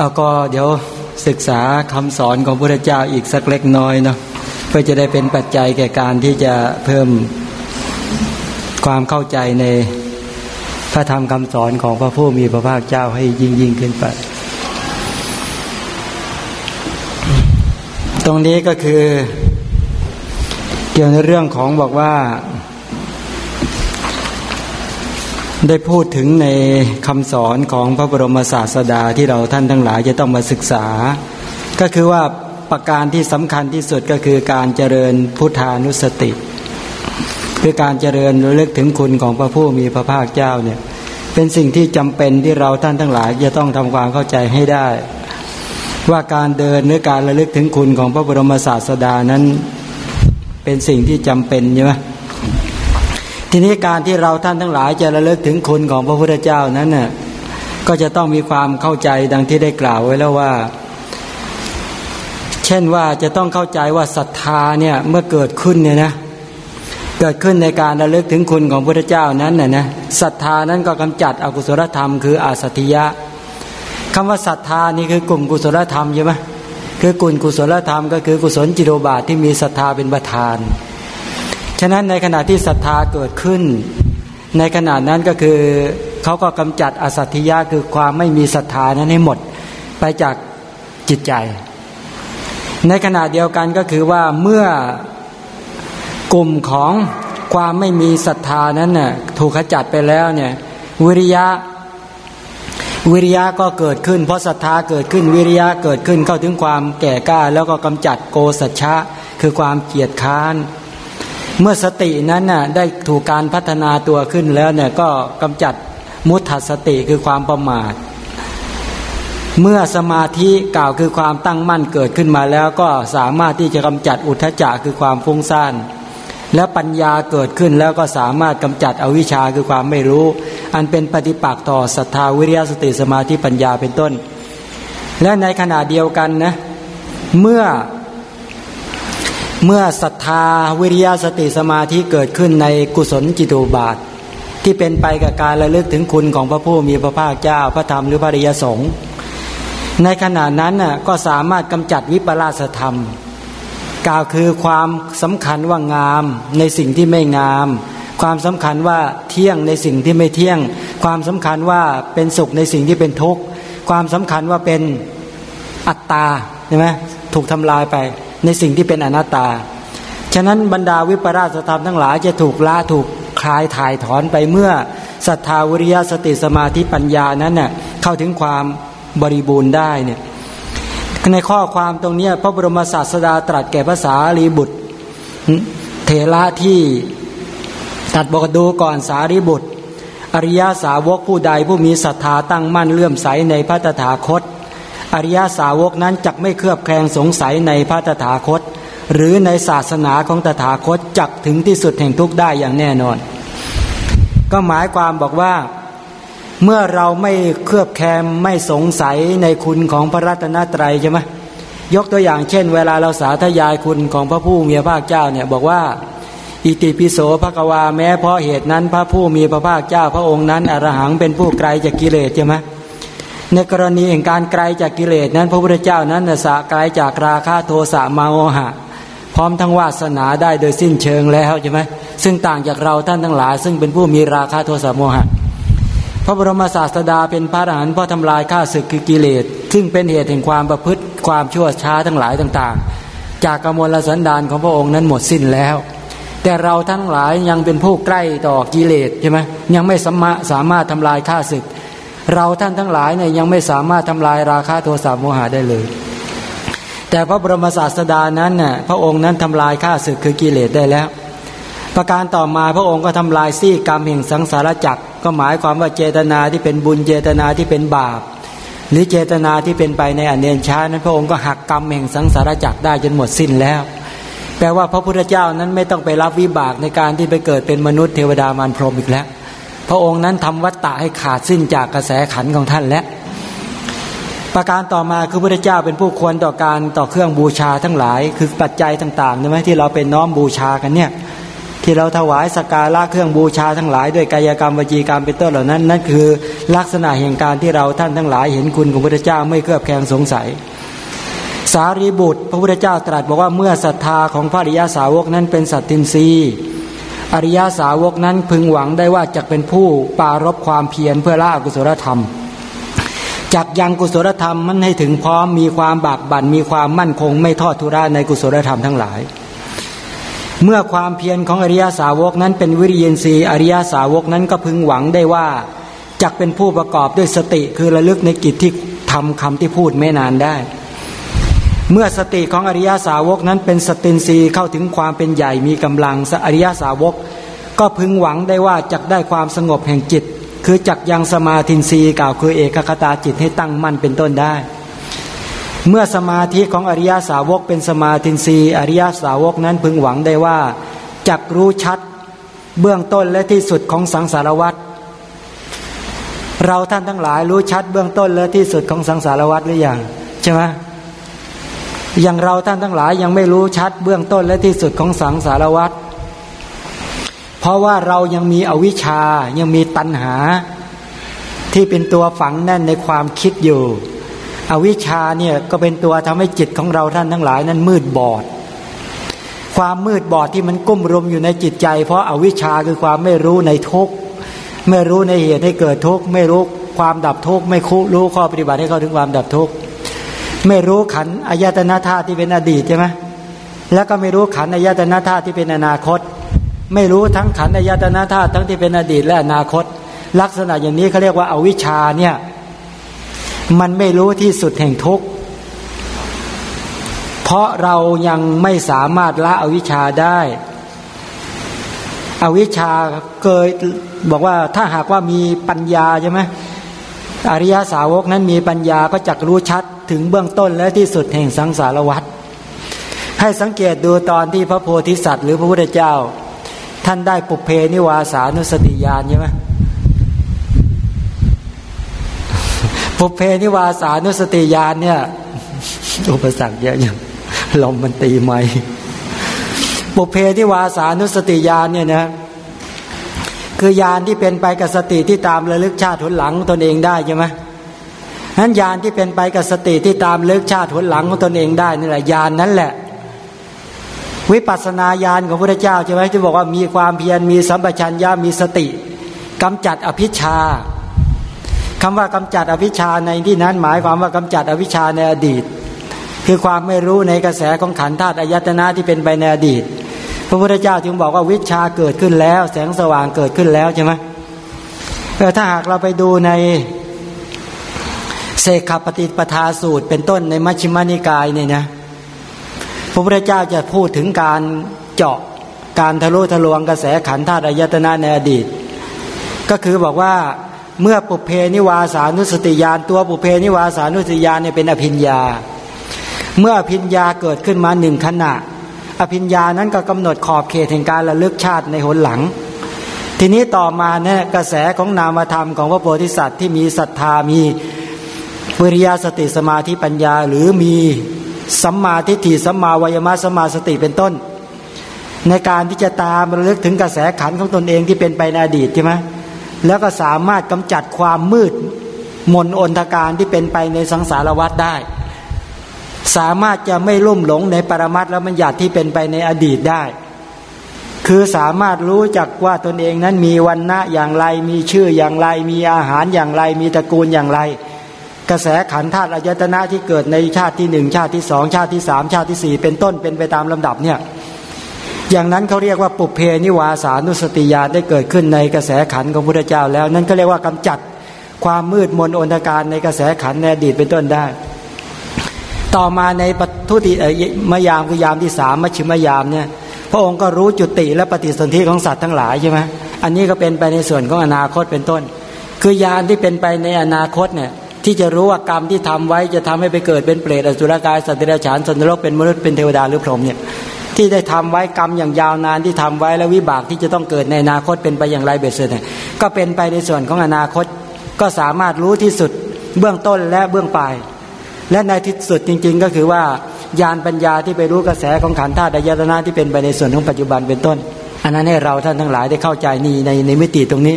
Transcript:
เอาก็เดี๋ยวศึกษาคำสอนของพระเจ้าอีกสักเล็กน้อยเนาะเพื่อจะได้เป็นปัจจัยแก่การที่จะเพิ่มความเข้าใจในพระธรรมคำสอนของพระผู้มีพระภาคเจ้าให้ยิ่งยิ่งขึ้นไป ตรงนี้ก็คือ เกี่ยวในเรื่องของบอกว่า ได้พูดถึงในคำสอนของพระบรมศาสดาที่เราท่านทั้งหลายจะต้องมาศึกษา ก็คือว่าประการที่สำคัญที่สุดก็คือการเจริญพุทธานุสติ คือการเจริญระลึกถึงคุณของพระผู้มีพระภาคเจ้าเนี่ยเป็นสิ่งที่จำเป็นที่เราท่านทั้งหลายจะต้องทำความเข้าใจให้ได้ ว่าการเดินหรือการระลึกถึงคุณของพระบรมศาสดานั้น เป็นสิ่งที่จำเป็นใช่ไหม ทีนี้การที่เราท่านทั้งหลายจะระลึกถึงคุณของพระพุทธเจ้านั้นน่ะก็จะต้องมีความเข้าใจดังที่ได้กล่าวไว้แล้วว่า เช่นว่าจะต้องเข้าใจว่าศรัทธาเนี่ยเมื่อเกิดขึ้นเนี่ยนะเกิดขึ้นในการระลึกถึงคุณของพระพุทธเจ้านั้นน่ะนะศรัทธานั้นก็กำจัดอกุศลธรรมคืออาสัติยะคำว่าศรัทธานี่คือกลุ่มกุศลธรรมใช่ไหมคือกลุ่มกุศลธรรมก็คือกุศลจิโรบาทที่มีศรัทธาเป็นประธาน ฉะนั้นในขณะที่ศรัทธาเกิดขึ้น ในขณะนั้นก็คือเขาก็กำจัดอสัตยะคือความไม่มีศรัทธานั้นให้หมดไปจากจิตใจ ในขณะเดียวกันก็คือว่าเมื่อกลุ่มของความไม่มีศรัทธานั้นน่ะถูกขจัดไปแล้วเนี่ยวิริยะวิริยะก็เกิดขึ้น เพราะศรัทธาเกิดขึ้นวิริยะเกิดขึ้นเข้าถึงความแก่กล้า แล้วก็กำจัดโกสัจฉะคือความเกียจค้าน เมื่อสตินั้นน่ะได้ถูกการพัฒนาตัวขึ้นแล้วเนี่ยก็กำจัดมุทัสติคือความประมาท เมื่อสมาธิกล่าวคือความตั้งมั่นเกิดขึ้นมาแล้วก็สามารถที่จะกำจัดอุทจจะคือความฟุ้งซ่านแล้วปัญญาเกิดขึ้นแล้วก็สามารถกำจัดอวิชชาคือความไม่รู้ อันเป็นปฏิปักษ์ต่อศรัทธาวิริยสติสมาธิปัญญาเป็นต้น และในขณะเดียวกันนะเมื่อ เมื่อศรัทธาวิริยะสติสมาธิเกิดขึ้นในกุศลจิตุบาท ที่เป็นไปกับการระลึกถึงคุณของพระผู้มีพระภาคเจ้าพระธรรมหรือพระริยสงฆ์ในขณะนั้นน่ะก็สามารถกำจัดวิปลาสธรรม กล่าวคือความสำคัญว่างามในสิ่งที่ไม่งาม ความสำคัญว่าเที่ยงในสิ่งที่ไม่เที่ยง ความสำคัญว่าเป็นสุขในสิ่งที่เป็นทุกข์ความสำคัญว่าเป็นอัตตาใช่ไหมถูกทำลายไป ในสิ่งที่เป็นอนัตตา ฉะนั้นบรรดาวิปราสธรรมทั้งหลายจะถูกละถูกคลายถ่ายถอนไปเมื่อศรัทธาวิริยสติสมาธิปัญญานั้นเน่ยเข้าถึงความบริบูรณ์ได้เนี่ยในข้อความตรงนี้พระบรมศาสดาตรัสแก่ภาษาลีบุตรเทระที่ตัดบอกดูก่อนสารีบุตร อริยาสาวกผู้ใดผู้มีศรัทธาตั้งมั่นเลื่อมใสในพระตถาคต อริยาสาวกนั้นจักไม่เคลือบแคลงสงสัยในพระตถาคต หรือในศาสนาของตถาคตจักถึงที่สุดแห่งทุกข์ได้อย่างแน่นอน ก็หมายความบอกว่าเมื่อเราไม่เคลือบแคลมไม่สงสัยในคุณของพระรัตนตรัยใช่ไหมยกตัวอย่างเช่น เวลาเราสาธยายคุณของพระผู้มีพระภาคเจ้าเนี่ยบอกว่า อิติปิโสภควาแม้เพราะเหตุนั้น พระผู้มีพระภาคเจ้าพระองค์นั้นอรหังเป็นผู้ไกลจากกิเลสใช่ไหม ในกรณีแห่งการไกลจากกิเลสนั้น พระพุทธเจ้านั้นสะไกลจากราคะโทสะมาโอหะ พร้อมทั้งวาสนาได้โดยสิ้นเชิงแล้วใช่ไหมซึ่งต่างจากเราท่านทั้งหลาย ซึ่งเป็นผู้มีราคะโทสะโมหะ พระบรมศาสดาเป็นพระอรหันต์พราะทำลายข้าศึกคือกิเลส ซึ่งเป็นเหตุแห่งความประพฤติความชั่วช้าทั้งหลายต่าง ๆ จากกมลสันดานของพระองค์นั้นหมดสิ้นแล้ว แต่เราทั้งหลายยังเป็นผู้ใกล้ต่อกิเลสใช่ไหมยังไม่สามารถสามารถทำลายข้าศึก เราท่านทั้งหลายเนี่ยยังไม่สามารถทำลายราคะโทสะโมหะได้เลย แต่พระบรมศาสดานั้นน่ะพระองค์นั้นทำลายข้าศึกคือกิเลสได้แล้ว ประการต่อมาพระองค์ก็ทำลายซี่กรรมแห่งสังสารจักรก็หมายความว่าเจตนาที่เป็นบุญเจตนาที่เป็นบาป หรือเจตนาที่เป็นไปในอเนนชานั้นพระองค์ก็หักกรรมแห่งสังสารจักรได้จนหมดสิ้นแล้วแปลว่าพระพุทธเจ้านั้นไม่ต้องไปรับวิบากในการที่ไปเกิดเป็นมนุษย์เทวดามารพรหมอีกแล้ว พระองค์นั้นทำวัตตะให้ขาดสิ้นจากกระแสขันของท่านแล้วประการต่อมาคือพระเจ้าเป็นผู้ควรต่อการต่อเครื่องบูชาทั้งหลาย คือปัจจัยต่างๆใช่ไหมที่เราเป็นน้อมบูชากันเนี่ยที่เราถวายสการะเครื่องบูชาทั้งหลาย ด้วยกายกรรมวจีกรรมเป็นต้นเหล่านั้นนั่นคือลักษณะแห่งการที่เราท่านทั้งหลาย เห็นคุณของพระพุทธเจ้าไม่เครือบแคลงสงสัย สารีบุตร พระพุทธเจ้าตรัสบอกว่าเมื่อศรัทธาของพระอริยาสาวกนั้นเป็นสัตตินรี อริยาสาวกนั้นพึงหวังได้ว่าจะเป็นผู้ปารบความเพียรเพื่อละอกุศลธรรมจักยังกุศลธรรมมันให้ถึงพร้อมมีความบากบั่นมีความมั่นคง ไม่ทอดทุระในกุศลธรรมทั้งหลาย เมื่อความเพียรของอริยาสาวกนั้นเป็นวิริยนทรีย์อริยาสาวกนั้นก็พึงหวังได้ว่าจักเป็นผู้ประกอบด้วยสติคือระลึกในกิจที่ทำคำที่พูดไม่นานได้ เมื่อสติของอริยาสาวกนั้นเป็นสตินรีเข้าถึงความเป็นใหญ่มีกำลังอริยาสาวก ก็พึงหวังได้ว่าจักได้ความสงบแห่งจิต คือจักยังสมาธินรีกล่าวคือเอกคตาจิตให้ตั้งมั่นเป็นต้นได้ เมื่อสมาธิของอริยาสาวกเป็นสมาธินรีอริยาสาวกนั้นพึงหวังได้ว่าจักรู้ชัดเบื้องต้นและที่สุดของสังสารวัตรเราท่านทั้งหลายรู้ชัดเบื้องต้นและที่สุดของสังสารวัตรหรือยังใช่ไหม อย่างเราท่านทั้งหลายยังไม่รู้ชัดเบื้องต้นและที่สุดของสังสารวัตรเพราะว่าเรายังมีอวิชชายังมีตัณหา ที่เป็นตัวฝังแน่นในความคิดอยู่ อวิชชาเนี่ยก็เป็นตัวทำให้จิตของเราท่านทั้งหลายนั้นมืดบอด ความมืดบอดที่มันกุ้มรุมอยู่ในจิตใจ เพราะอาวิชชาคือความไม่รู้ในทุกไม่รู้ในเหตุให้เกิดทุกข์ไม่รู้ความดับทุกข์ไม่คุรู้ข้อปฏิบัติให้เข้าถึงความดับทุกข์ ไม่รู้ขันอายตนะธาตุที่เป็นอดีตใช่ไหมแล้วก็ไม่รู้ขันอายตนะธาตุที่เป็นอนาคต ไม่รู้ทั้งขันธ์ยตนาธาตุทั้งที่เป็นอดีตและอนาคต ลักษณะอย่างนี้เขาเรียกว่าอาวิชชาเนี่ยมันไม่รู้ที่สุดแห่งทุกข์เพราะเรายังไม่สามารถละอวิชชาได้ อวิชชาเคยบอกว่าถ้าหากว่ามีปัญญาใช่ไหมอริยสาวกนั้นมีปัญญาก็จักรู้ชัด ถึงเบื้องต้นและที่สุดแห่งสังสารวัฏให้สังเกตดูตอนที่พระโพธิสัตว์ หรือพระพุทธเจ้า ท่านได้ปุเพนิวาสานุสติญาณใช่ไหมปุเพนิวาสานุสติญาณเนี่ยอุปสรรคเยอะอย่างลมมันตีไหมปุเพนิวาสานุสติญาณเนี่ยนะคือญาณที่เป็นไปกับสติที่ตามระลึกชาติทุนหลังตนเองได้ใช่ไหม นั้นญาณที่เป็นไปกับสติที่ตามระลึกชาติทุนหลังของตนเองได้นี่แหละญาณนนั้นแหละ วิปัสสนาญาณของพระเจ้าใช่ไหมที่บอกว่ามีความเพียรมีสัมปชัญญะมีสติกำจัดอภิชาคำว่ากำจัดอภิชาในที่นั้นหมายความว่ากำจัดอภิชาในอดีต คือความไม่รู้ในกระแสของขันธ์ธาตุอายตนะที่เป็นไปในอดีต พระพุทธเจ้าจึงบอกว่าวิชาเกิดขึ้นแล้ว แสงสว่างเกิดขึ้นแล้วใช่ไหมถ้าหากเราไปดูใน กขปฏิปทาสูตร เป็นต้นในมัชฌิมานิกายเนี่ยนะพระพุทธเจ้าจะพูดถึงการเจาะการทะลุทะลวงกระแสขันธ์ธาตุอายตนะในอดีต ก็คือบอกว่าเมื่อปุพเพนิวาสานุสติญาณตัวปุพเพนิวาสานุสติญาณเนี่ยเป็นอภิญญา เมื่ออภิญญาเกิดขึ้นมาหนึ่งขณะ อภิญญานั้นก็กำหนดขอบเขตแห่งการระลึกชาติในหนหลัง ทีนี้ต่อมาเนี่ยกระแสของนามธรรมของพระโพธิสัตว์ที่มีศรัทธามี วิริยะสติสมาธิปัญญาหรือมีสัมมาทิฏฐิสัมมาวายมะสัมมาสติเป็นต้น ในการที่จะตามระลึกถึงกระแสขันของตนเองที่เป็นไปในอดีตใช่ไหมแล้วก็สามารถกำจัดความมืดมนอนทการที่เป็นไปในสังสารวัฏได้ สามารถจะไม่ลุ่มหลงในปรมัตและมัญญัติที่เป็นไปในอดีตได้ คือสามารถรู้จักว่าตนเองนั้นมีวันณะอย่างไร มีชื่ออย่างไร มีอาหารอย่างไร มีตระกูลอย่างไร กระแสขันธาตุอายตนะที่เกิดในชาติที่หนึ่งชาติที่สองชาติที่สามชาติที่สี่เป็นต้นเป็นไปตามลำดับเนี่ยอย่างนั้นเขาเรียกว่าปุเพนิวาสานุสติญาณได้เกิดขึ้นในกระแสขันของพระเจ้าแล้ว นั่นก็เรียกว่ากำจัดความมืดมนอนตการในกระแสขันในอดีตเป็นต้นได้ ต่อมาในปทุติมยามคือยามที่สามมชิมยามเนี่ยพระองค์ก็รู้จุติและปฏิสนธิของสัตว์ทั้งหลายใช่ไหมอันนี้ก็เป็นไปในส่วนของอนาคตเป็นต้น คือยานที่เป็นไปในอนาคตเนี่ย ที่จะรู้ว่ากรรมที่ทำไว้จะทำให้ไปเกิดเป็นเปรตอสุรกายสัตว์เดรัจฉานสัตว์นรกเป็นมนุษย์เป็นเทวดาหรือพรหมเนี่ยที่ได้ทำไว้กรรมอย่างยาวนานที่ทำไว้แล้ววิบากที่จะต้องเกิดในอนาคตเป็นไปอย่างไรเบ็ดเสร็จก็เป็นไปในส่วนของอนาคตก็สามารถรู้ที่สุดเบื้องต้นและเบื้องปลาย และในที่สุดจริง ๆ ก็คือว่าญาณปัญญาที่ไปรู้กระแสของขันธ์ธาตุยตนาที่เป็นไปในส่วนของปัจจุบันเป็นต้น อันนั้นให้เราท่านทั้งหลายได้เข้าใจนี่ในในมิติตรงนี้